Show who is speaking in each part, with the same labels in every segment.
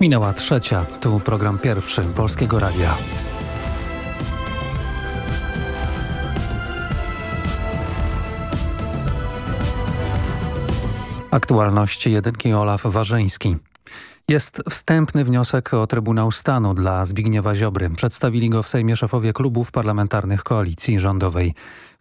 Speaker 1: Minęła trzecia, tu program pierwszy Polskiego Radia. Aktualności jedynki Olaf Warzeński. Jest wstępny wniosek o Trybunał Stanu dla Zbigniewa Ziobry. Przedstawili go w Sejmie szefowie klubów parlamentarnych koalicji rządowej.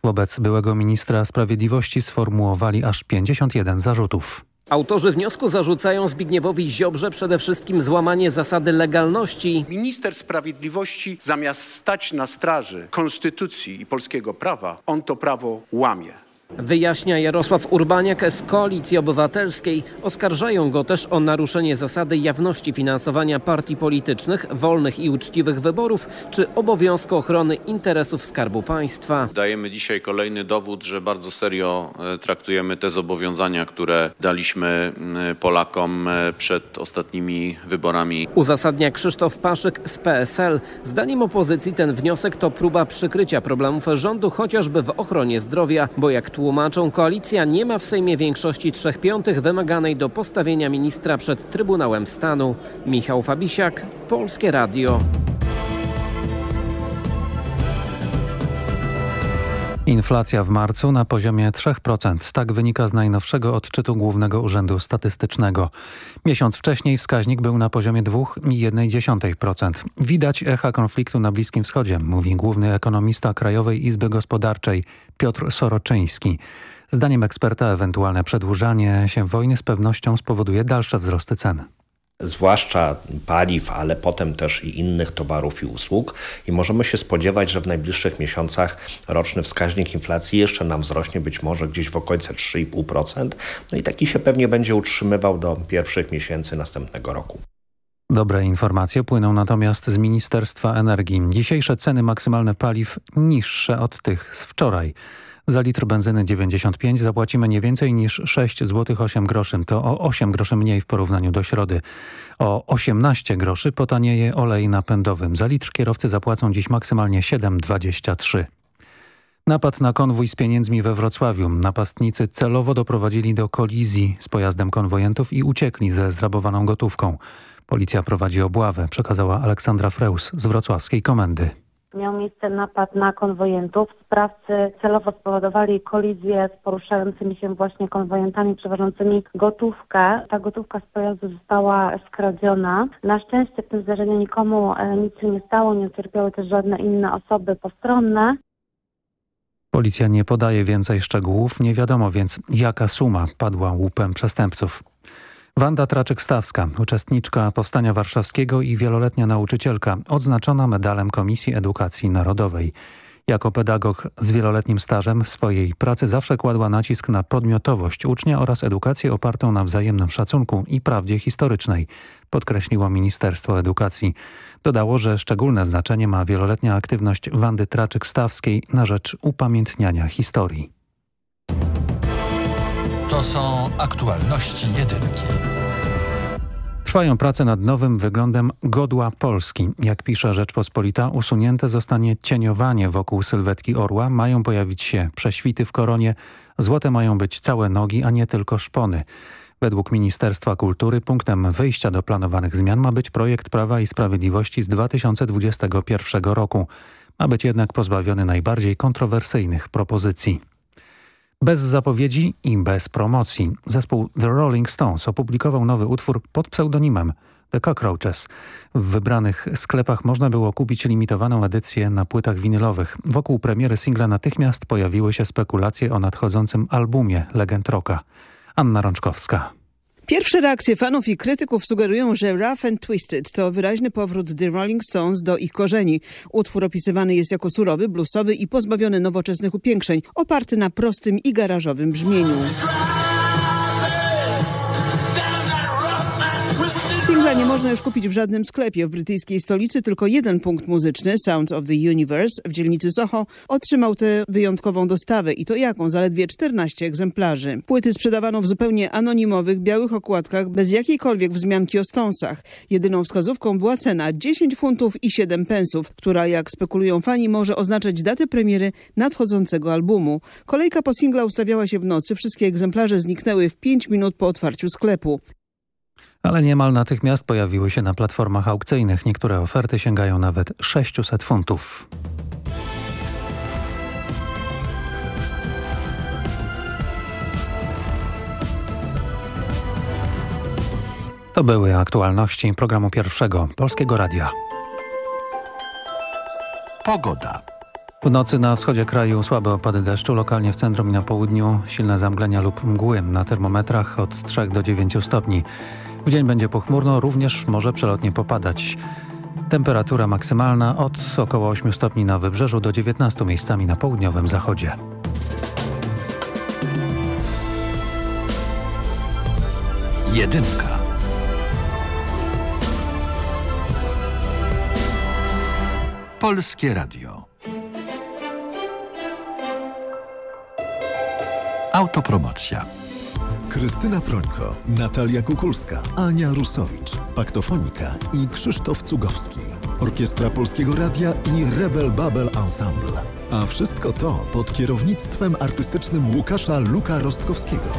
Speaker 1: Wobec byłego ministra sprawiedliwości sformułowali aż 51 zarzutów.
Speaker 2: Autorzy wniosku zarzucają Zbigniewowi Ziobrze przede wszystkim złamanie zasady legalności.
Speaker 3: Minister sprawiedliwości zamiast stać na straży konstytucji i polskiego prawa, on to prawo łamie.
Speaker 2: Wyjaśnia Jarosław Urbaniak z Koalicji Obywatelskiej. Oskarżają go też o naruszenie zasady jawności finansowania partii politycznych, wolnych i uczciwych wyborów czy obowiązku ochrony interesów Skarbu Państwa.
Speaker 4: Dajemy dzisiaj kolejny dowód, że bardzo serio e, traktujemy te zobowiązania, które daliśmy Polakom e, przed ostatnimi wyborami.
Speaker 2: Uzasadnia Krzysztof Paszyk z PSL. Zdaniem opozycji ten wniosek to próba przykrycia problemów rządu chociażby w ochronie zdrowia, bo jak tu tłumaczą, koalicja nie ma w Sejmie większości trzech piątych wymaganej do postawienia ministra przed Trybunałem Stanu. Michał Fabisiak, Polskie Radio.
Speaker 1: Inflacja w marcu na poziomie 3%. Tak wynika z najnowszego odczytu Głównego Urzędu Statystycznego. Miesiąc wcześniej wskaźnik był na poziomie 2,1%. Widać echa konfliktu na Bliskim Wschodzie, mówi główny ekonomista Krajowej Izby Gospodarczej Piotr Soroczyński. Zdaniem eksperta ewentualne przedłużanie się wojny z pewnością spowoduje dalsze wzrosty cen
Speaker 5: zwłaszcza paliw, ale potem też i innych towarów i usług i możemy się spodziewać, że w najbliższych miesiącach roczny wskaźnik inflacji jeszcze nam wzrośnie, być może gdzieś w okolice 3,5%. No i taki się pewnie będzie utrzymywał do pierwszych miesięcy następnego roku.
Speaker 1: Dobre informacje płyną natomiast z Ministerstwa Energii. Dzisiejsze ceny maksymalne paliw niższe od tych z wczoraj. Za litr benzyny 95 zapłacimy nie więcej niż 6 zł 8 groszy. To o 8 groszy mniej w porównaniu do środy. O 18 groszy potanieje olej napędowy. Za litr kierowcy zapłacą dziś maksymalnie 7,23. Napad na konwój z pieniędzmi we Wrocławiu. Napastnicy celowo doprowadzili do kolizji z pojazdem konwojentów i uciekli ze zrabowaną gotówką. Policja prowadzi obławę, przekazała Aleksandra Freus z wrocławskiej komendy.
Speaker 6: Miał miejsce napad na konwojentów. Sprawcy celowo spowodowali kolizję z poruszającymi się właśnie konwojentami przewożącymi gotówkę. Ta gotówka z pojazdu została skradziona. Na szczęście w tym zdarzeniu nikomu e, nic się nie stało, nie ucierpiały też żadne inne osoby postronne.
Speaker 1: Policja nie podaje więcej szczegółów, nie wiadomo więc jaka suma padła łupem przestępców. Wanda Traczyk-Stawska, uczestniczka Powstania Warszawskiego i wieloletnia nauczycielka, odznaczona medalem Komisji Edukacji Narodowej. Jako pedagog z wieloletnim stażem w swojej pracy zawsze kładła nacisk na podmiotowość ucznia oraz edukację opartą na wzajemnym szacunku i prawdzie historycznej, podkreśliło Ministerstwo Edukacji. Dodało, że szczególne znaczenie ma wieloletnia aktywność Wandy Traczyk-Stawskiej na rzecz upamiętniania historii.
Speaker 7: To są aktualności jedynki.
Speaker 1: Trwają prace nad nowym wyglądem godła Polski. Jak pisze Rzeczpospolita, usunięte zostanie cieniowanie wokół sylwetki orła, mają pojawić się prześwity w koronie, złote mają być całe nogi, a nie tylko szpony. Według Ministerstwa Kultury punktem wyjścia do planowanych zmian ma być projekt Prawa i Sprawiedliwości z 2021 roku. Ma być jednak pozbawiony najbardziej kontrowersyjnych propozycji. Bez zapowiedzi i bez promocji. Zespół The Rolling Stones opublikował nowy utwór pod pseudonimem The Cockroaches. W wybranych sklepach można było kupić limitowaną edycję na płytach winylowych. Wokół premiery singla natychmiast pojawiły się spekulacje o nadchodzącym albumie Legend Rocka. Anna Rączkowska.
Speaker 8: Pierwsze reakcje fanów i krytyków sugerują, że Rough and Twisted to wyraźny powrót The Rolling Stones do ich korzeni. Utwór opisywany jest jako surowy, bluesowy i pozbawiony nowoczesnych upiększeń, oparty na prostym i garażowym brzmieniu. Singla nie można już kupić w żadnym sklepie. W brytyjskiej stolicy tylko jeden punkt muzyczny, Sounds of the Universe, w dzielnicy Soho, otrzymał tę wyjątkową dostawę i to jaką? Zaledwie 14 egzemplarzy. Płyty sprzedawano w zupełnie anonimowych, białych okładkach, bez jakiejkolwiek wzmianki o stąsach. Jedyną wskazówką była cena 10 funtów i 7 pensów, która, jak spekulują fani, może oznaczać datę premiery nadchodzącego albumu. Kolejka po singla ustawiała się w nocy, wszystkie egzemplarze zniknęły w 5 minut po otwarciu sklepu.
Speaker 1: Ale niemal natychmiast pojawiły się na platformach aukcyjnych. Niektóre oferty sięgają nawet 600 funtów. To były aktualności programu pierwszego Polskiego Radia.
Speaker 7: Pogoda.
Speaker 1: W nocy na wschodzie kraju słabe opady deszczu, lokalnie w centrum i na południu silne zamglenia lub mgły. Na termometrach od 3 do 9 stopni. W dzień będzie pochmurno, również może przelotnie popadać. Temperatura maksymalna od około 8 stopni na wybrzeżu do 19 miejscami na południowym zachodzie.
Speaker 7: Jedynka. Polskie Radio. Autopromocja.
Speaker 9: Krystyna Prońko, Natalia Kukulska, Ania Rusowicz, Paktofonika i Krzysztof Cugowski. Orkiestra Polskiego Radia i Rebel Babel Ensemble. A wszystko to pod kierownictwem artystycznym Łukasza Luka Rostkowskiego.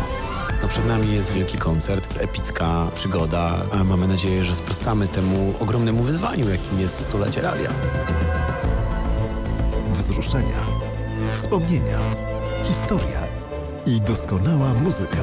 Speaker 10: No przed nami jest wielki koncert, epicka przygoda. a Mamy nadzieję, że sprostamy temu ogromnemu wyzwaniu, jakim jest stulecie radia.
Speaker 9: Wzruszenia, wspomnienia, historia i doskonała muzyka.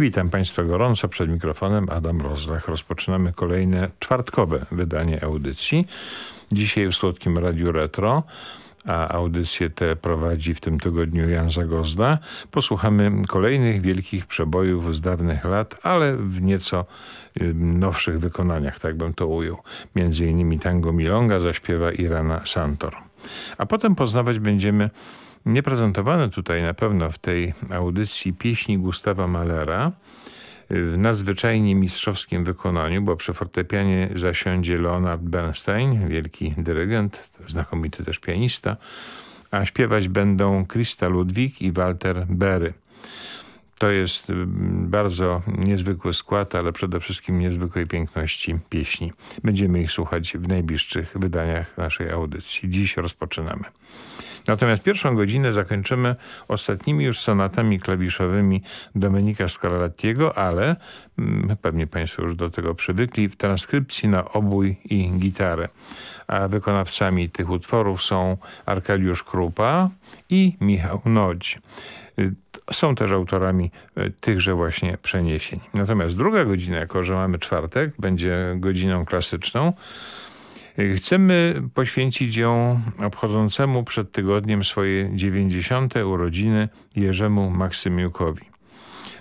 Speaker 11: Witam Państwa gorąco przed mikrofonem Adam Rozlach. Rozpoczynamy kolejne czwartkowe wydanie audycji. Dzisiaj w Słodkim Radiu Retro, a audycję tę prowadzi w tym tygodniu Jan Zagozda. Posłuchamy kolejnych wielkich przebojów z dawnych lat, ale w nieco nowszych wykonaniach, tak bym to ujął. Między innymi tango Milonga zaśpiewa Irana Santor. A potem poznawać będziemy nieprezentowane tutaj na pewno w tej audycji pieśni Gustawa Mahlera w nadzwyczajnie mistrzowskim wykonaniu, bo przy fortepianie zasiądzie Leonard Bernstein, wielki dyrygent, znakomity też pianista, a śpiewać będą Krista Ludwik i Walter Berry. To jest bardzo niezwykły skład, ale przede wszystkim niezwykłej piękności pieśni. Będziemy ich słuchać w najbliższych wydaniach naszej audycji. Dziś rozpoczynamy. Natomiast pierwszą godzinę zakończymy ostatnimi już sonatami klawiszowymi Domenika Scarlattiego, ale hmm, pewnie Państwo już do tego przywykli, w transkrypcji na obój i gitarę. A wykonawcami tych utworów są Arkadiusz Krupa i Michał Nodź. Są też autorami tychże właśnie przeniesień. Natomiast druga godzina, jako że mamy czwartek, będzie godziną klasyczną, Chcemy poświęcić ją obchodzącemu przed tygodniem swoje 90. urodziny Jerzemu Maksymiukowi.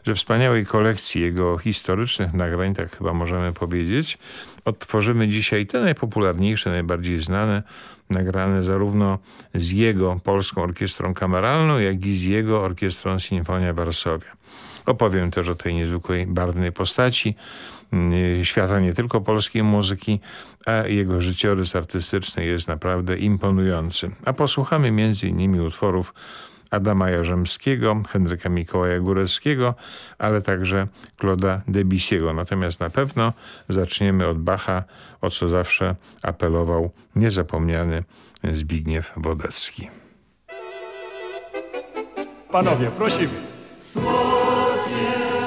Speaker 11: Ze wspaniałej kolekcji jego historycznych nagrań, tak chyba możemy powiedzieć, odtworzymy dzisiaj te najpopularniejsze, najbardziej znane, nagrane zarówno z jego Polską Orkiestrą Kameralną, jak i z jego Orkiestrą Sinfonia Varsovia. Opowiem też o tej niezwykłej, barwnej postaci, świata nie tylko polskiej muzyki, a jego życiorys artystyczny jest naprawdę imponujący. A posłuchamy m.in. utworów Adama Jarzemskiego, Henryka Mikołaja Góreckiego, ale także Claude'a Debussy'ego. Natomiast na pewno zaczniemy od Bacha, o co zawsze apelował niezapomniany Zbigniew Wodecki.
Speaker 12: Panowie, prosimy. burze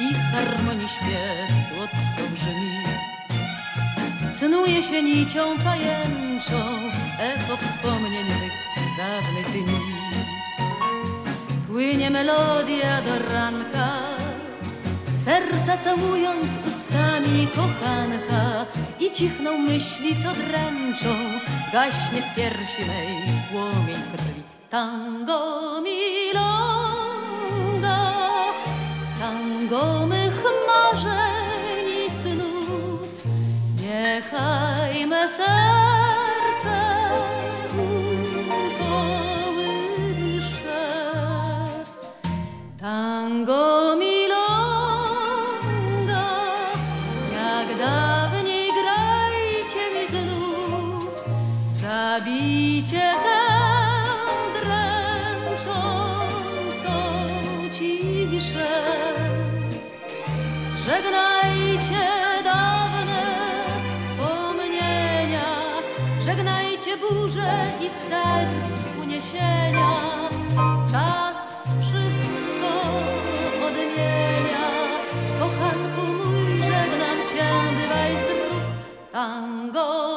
Speaker 12: i harmonii śpiew słodko brzmi. Snuje się nicią pajęczą echo wspomnień mych z dawnych dni. Płynie melodia do ranka, serca całując ustami kochanka i cichną myśli, co dręczą, gaśnie w piersi mej płomień krwi. Tango milonga, tango mych marzeń i snów, niechaj me serce ukołysze. Tango Żegnajcie dawne wspomnienia, żegnajcie burze i serc uniesienia. Czas wszystko odmienia. Kochanku mój, żegnam cię, bywaj zdrów. Tango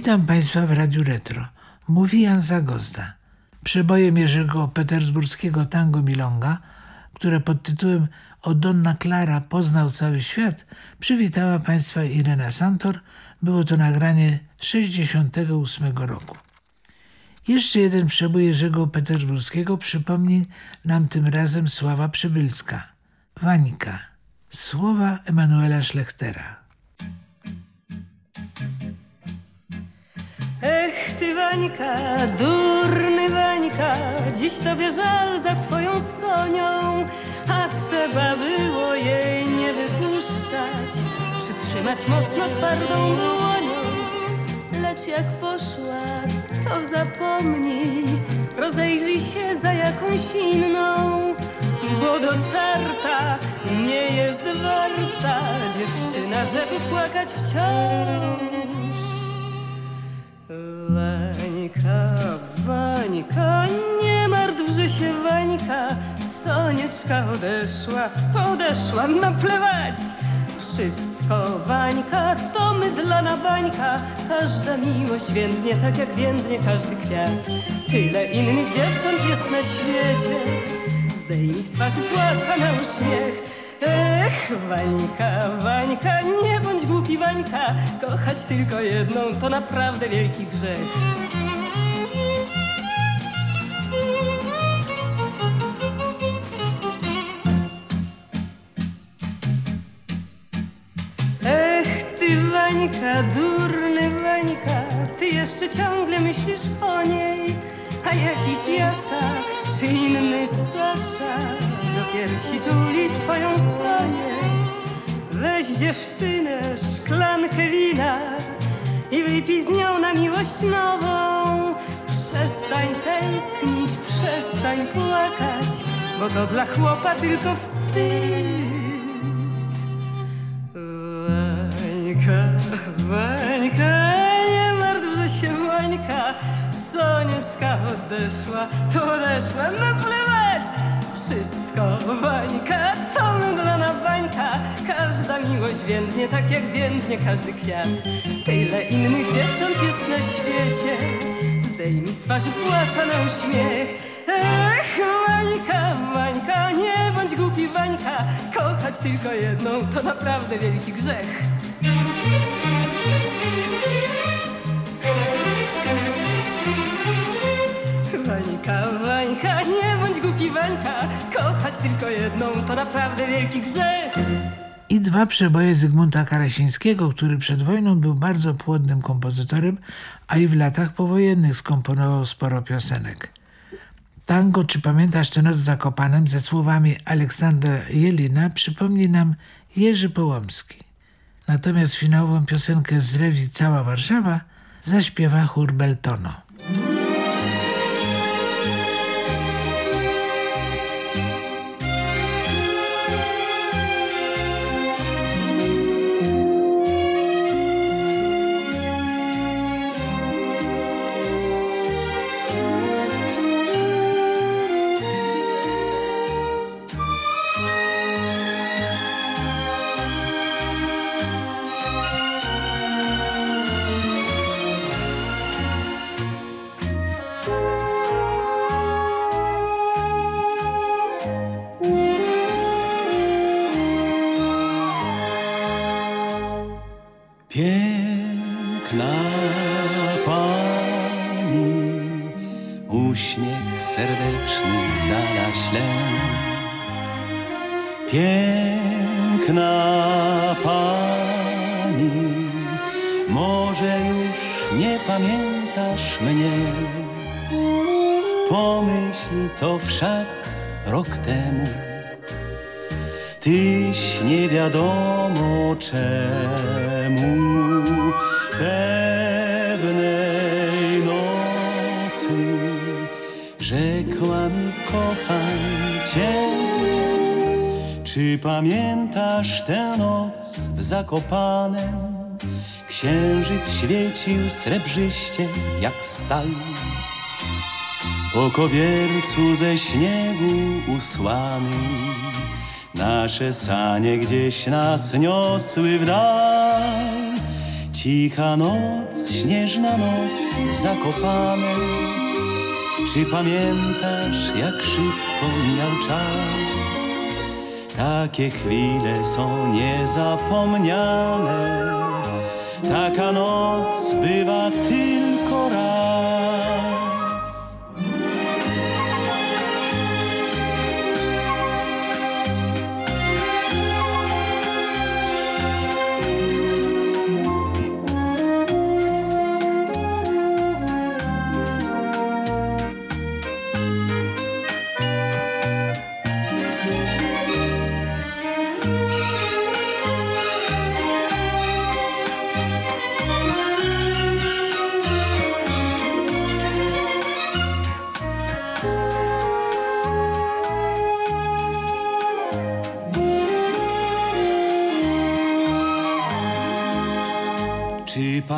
Speaker 13: Witam Państwa w Radiu Retro. Mówi Jan Zagozda. Przebojem Jerzego Petersburskiego tango Milonga, które pod tytułem O Donna Clara poznał cały świat, przywitała Państwa Irena Santor. Było to nagranie z 68 roku. Jeszcze jeden przebój Jerzego Petersburskiego przypomni nam tym razem Sława Przybylska. Wańka. Słowa Emanuela Schlechtera.
Speaker 14: Ty Wańka, durny Wańka, dziś tobie żal za twoją Sonią, a trzeba było jej nie wypuszczać, przytrzymać mocno twardą dłonią. Lecz jak poszła, to zapomnij, rozejrzyj się za jakąś inną, bo do czarta nie jest warta dziewczyna, żeby płakać wciąż. Wańka, Wańka, nie martwże się Wańka, Sonieczka odeszła, odeszła naplewać. Wszystko Wańka to mydlana bańka, każda miłość więdnie tak jak więdnie każdy kwiat. Tyle innych dziewcząt jest na świecie, zdejmij z twarzy płacza na uśmiech. Ech, Wańka, Wańka, nie bądź głupi Wańka, kochać tylko jedną to naprawdę wielki grzech. Ech, ty Wańka, durny Wańka, ty jeszcze ciągle myślisz o niej, a jakiś Jasza czy inny Sasza piersi tuli twoją Sonię. Weź dziewczynę, szklankę wina i wypij z nią na miłość nową. Przestań tęsknić, przestań płakać, bo to dla chłopa tylko wstyd. Wańka, Wańka, nie martwże się Wańka, Sonieczka odeszła, to odeszła napływać. Wszystko Wańka, to mydlana bańka, każda miłość więdnie tak jak więdnie każdy kwiat. Tyle innych dziewcząt jest na świecie, zdejmij z twarzy płacza na uśmiech. Ech, Wańka, Wańka, nie bądź głupi Wańka, kochać tylko jedną to naprawdę wielki grzech. Kochać tylko jedną to naprawdę wielki grzech.
Speaker 13: I dwa przeboje Zygmunta Karasińskiego, który przed wojną był bardzo płodnym kompozytorem, a i w latach powojennych skomponował sporo piosenek. Tango Czy pamiętasz tę noc w Zakopanem ze słowami Aleksandra Jelina przypomni nam Jerzy Połomski. Natomiast finałową piosenkę z rewii Cała Warszawa zaśpiewa chór Beltono.
Speaker 15: Wiadomo czemu pewnej nocy rzekła mi kocham cię. Czy pamiętasz tę noc w Zakopanem? Księżyc świecił srebrzyście jak stal. Po kobiercu ze śniegu usłanym Nasze sanie gdzieś nas niosły w dal. Cicha noc, śnieżna noc, zakopane. Czy pamiętasz, jak szybko mijał czas? Takie chwile są niezapomniane. Taka noc bywa tylko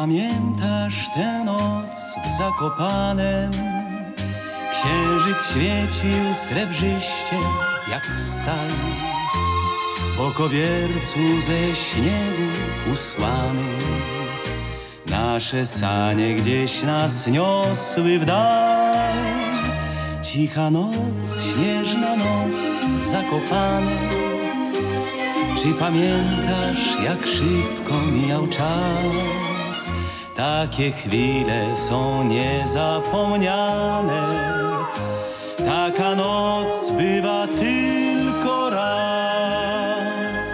Speaker 15: pamiętasz tę noc w Zakopanem? Księżyc świecił srebrzyście jak stal. Po kobiercu ze śniegu usłany Nasze sanie gdzieś nas niosły w dal. Cicha noc, śnieżna noc, zakopane. Czy pamiętasz, jak szybko mijał czas? Takie chwile są niezapomniane. Taka noc bywa tylko raz.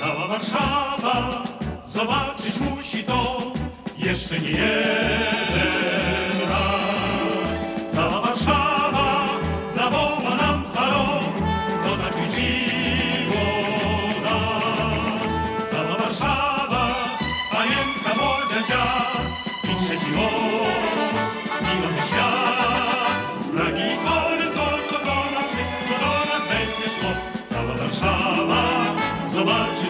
Speaker 16: Cała Warszawa zobaczyć musi to jeszcze nie jeden Warszawa. Zobaczy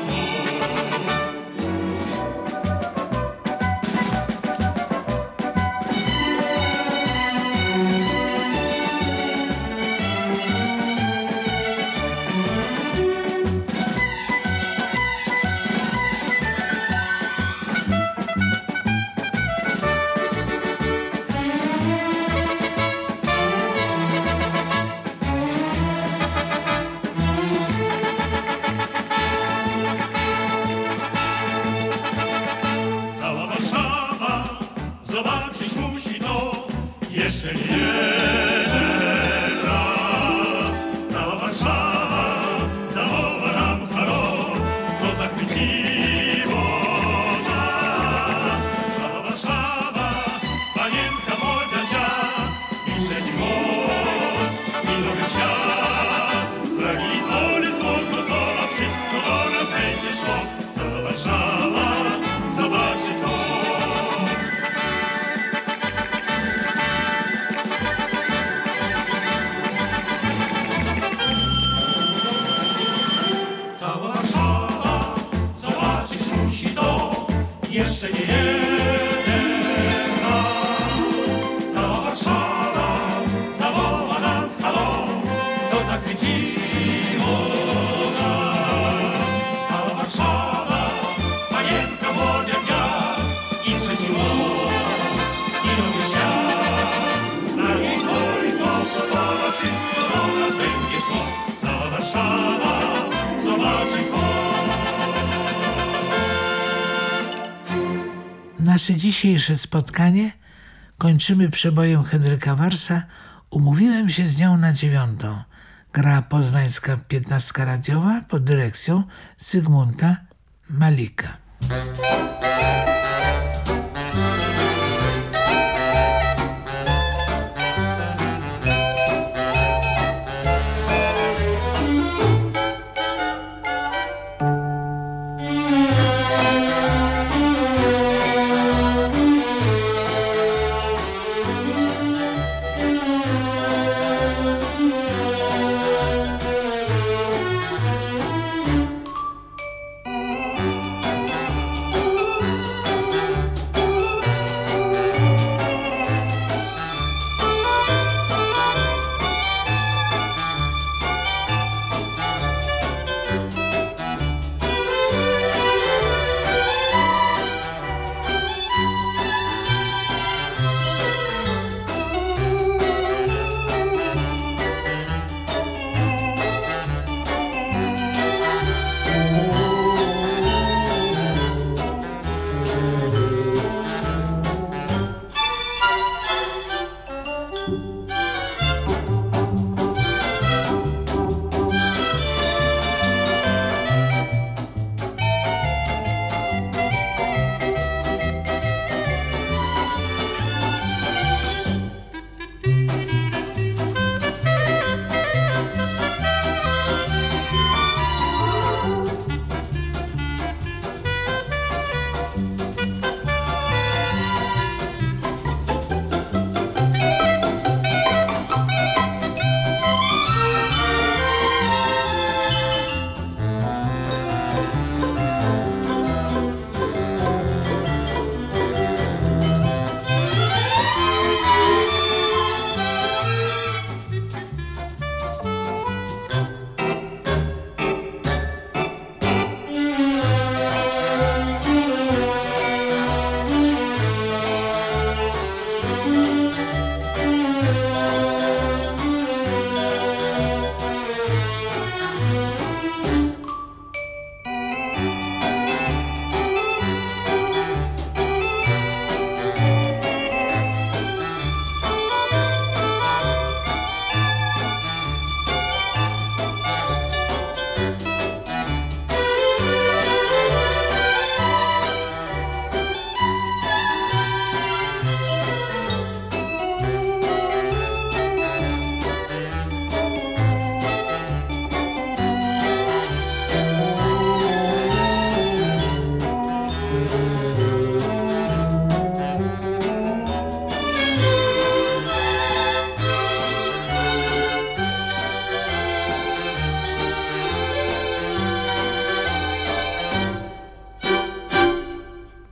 Speaker 13: nasze dzisiejsze spotkanie kończymy przebojem Henryka Warsa. Umówiłem się z nią na dziewiątą. Gra poznańska piętnastka radiowa pod dyrekcją Zygmunta Malika.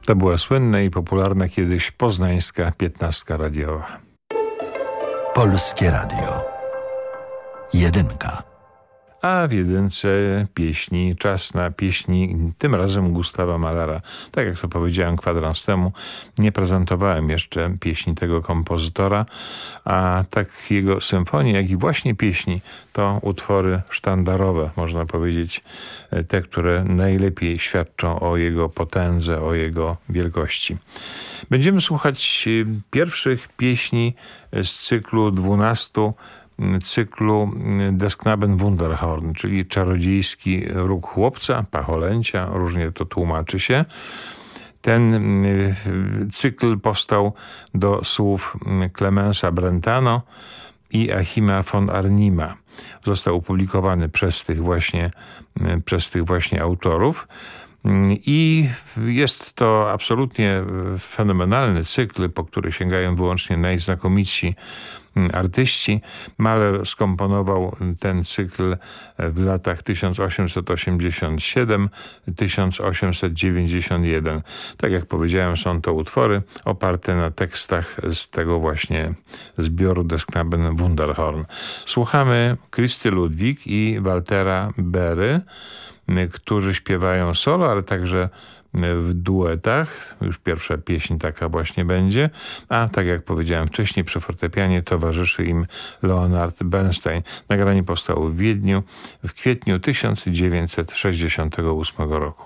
Speaker 11: To była słynna i popularna kiedyś poznańska piętnastka radiowa.
Speaker 7: Polskie Radio. Jedynka.
Speaker 11: W jedynce pieśni, czas na pieśni, tym razem Gustawa Malara. Tak jak to powiedziałem kwadrans temu, nie prezentowałem jeszcze pieśni tego kompozytora, a tak jego symfonii, jak i właśnie pieśni to utwory sztandarowe, można powiedzieć, te, które najlepiej świadczą o jego potędze, o jego wielkości. Będziemy słuchać pierwszych pieśni z cyklu dwunastu cyklu Desknaben Wunderhorn, czyli czarodziejski róg chłopca, pacholęcia, różnie to tłumaczy się. Ten cykl powstał do słów Clemensa Brentano i Achima von Arnima. Został opublikowany przez tych właśnie, przez tych właśnie autorów. I jest to absolutnie fenomenalny cykl, po który sięgają wyłącznie najznakomitsi artyści. Mahler skomponował ten cykl w latach 1887-1891. Tak jak powiedziałem, są to utwory oparte na tekstach z tego właśnie zbioru Desknaben Wunderhorn. Słuchamy Christy Ludwig i Waltera Bery, którzy śpiewają solo, ale także w duetach. Już pierwsza pieśń taka właśnie będzie. A tak jak powiedziałem wcześniej, przy fortepianie towarzyszy im Leonard Bernstein. Nagranie powstało w Wiedniu w kwietniu 1968 roku.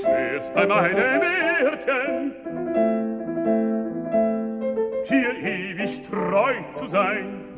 Speaker 17: Schwitz bei meinem Mirten. Dir ewig treu zu sein,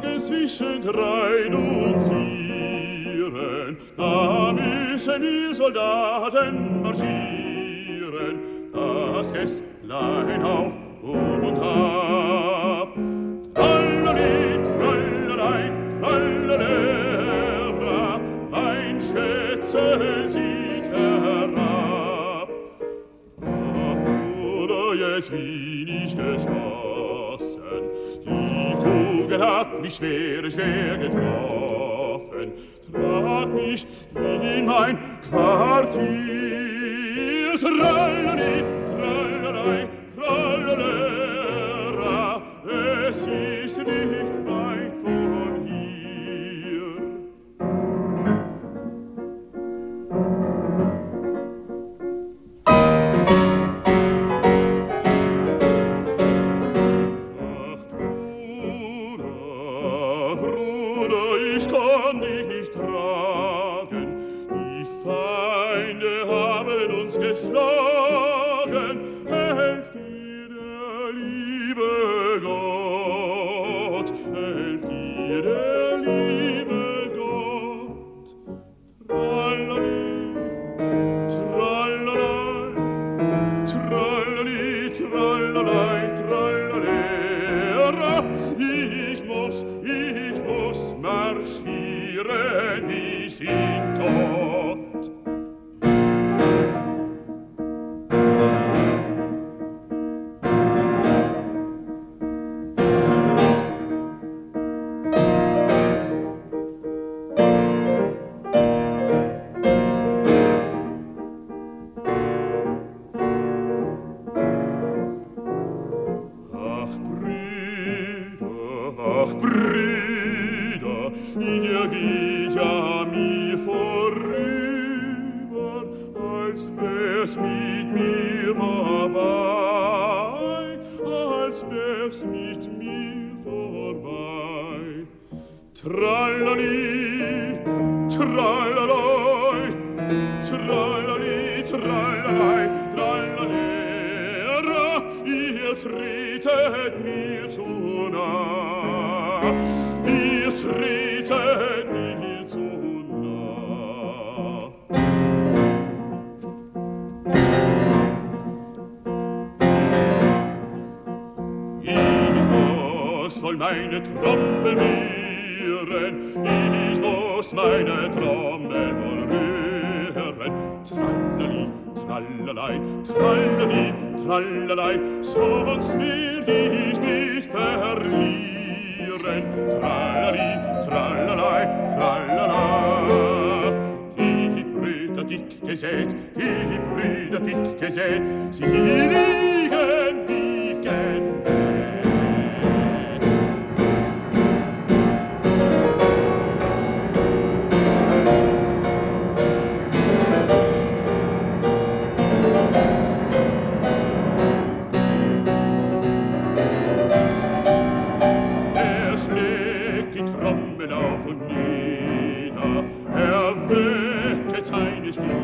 Speaker 17: Berge zwischen Grein und Zieren, da müssen die Soldaten marschieren, das Kästlein auf und ab. mich schwer, schwer getroffen. Trag mich in mein Quartier, Tralali,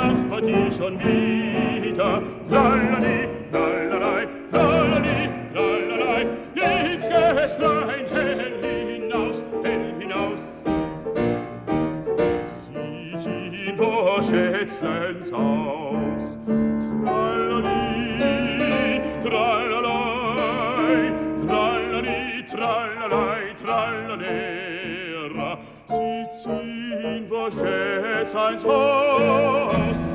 Speaker 17: Nacht war die schon wieder. Lalali, lalalai, lalali, lalalai, ins Gäslein hell hinaus, hell hinaus. Sieht ihn vor Schätzlens auf, scett's eins Haus,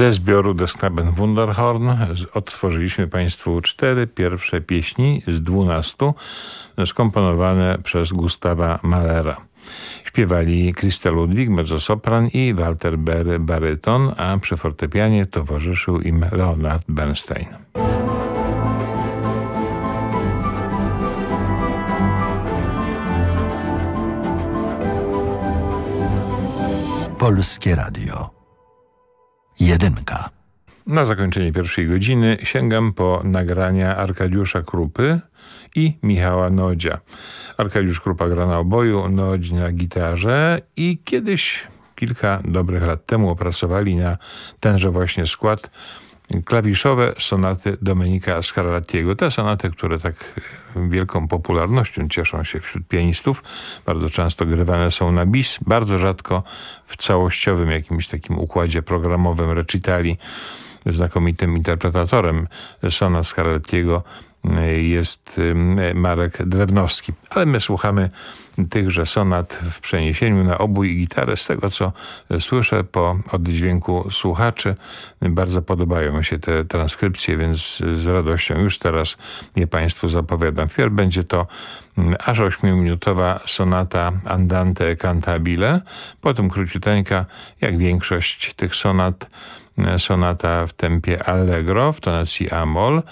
Speaker 11: ze zbioru Desktaben Wunderhorn. Odtworzyliśmy Państwu cztery pierwsze pieśni z dwunastu skomponowane przez Gustawa Malera. Śpiewali Krista Ludwig, mezzosopran i Walter Berry, baryton, a przy fortepianie towarzyszył im Leonard Bernstein.
Speaker 7: Polskie Radio. Jedynka.
Speaker 11: Na zakończenie pierwszej godziny sięgam po nagrania Arkadiusza Krupy i Michała Nodzia. Arkadiusz Krupa gra na oboju, Nodź na gitarze i kiedyś, kilka dobrych lat temu opracowali na tenże właśnie skład klawiszowe sonaty Domenika Scarlattiego. Te sonaty, które tak wielką popularnością cieszą się wśród pianistów. Bardzo często grywane są na bis, bardzo rzadko w całościowym jakimś takim układzie programowym recitali. Znakomitym interpretatorem sonat Scarlattiego jest Marek Drewnowski. Ale my słuchamy tychże sonat w przeniesieniu na obój i gitarę. Z tego, co słyszę po oddźwięku słuchaczy, bardzo podobają mi się te transkrypcje, więc z radością już teraz je Państwu zapowiadam. Wpierw będzie to aż 8-minutowa sonata Andante Cantabile, potem króciuteńka, jak większość tych sonat, sonata w tempie allegro w tonacji a-moll,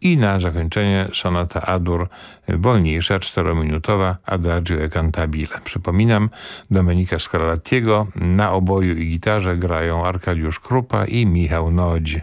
Speaker 11: i na zakończenie sonata Adur wolniejsza, czterominutowa Adagio e Cantabile. Przypominam, Domenika Scarlattiego na oboju i gitarze grają Arkadiusz Krupa i Michał Nodzi.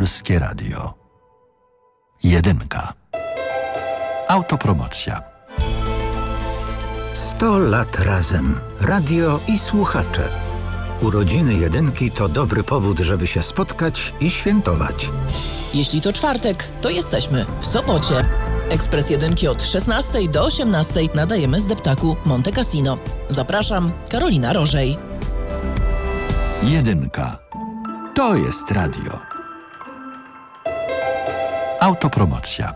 Speaker 7: Polskie Radio. Jedynka. Autopromocja.
Speaker 18: 100 lat razem. Radio i słuchacze. Urodziny jedynki to dobry powód, żeby się spotkać i świętować.
Speaker 19: Jeśli to czwartek, to jesteśmy w Sopocie. Ekspres Jedynki od 16 do 18 nadajemy z deptaku Monte Cassino. Zapraszam, Karolina Rożej.
Speaker 7: Jedynka. To jest radio. Autopromocja.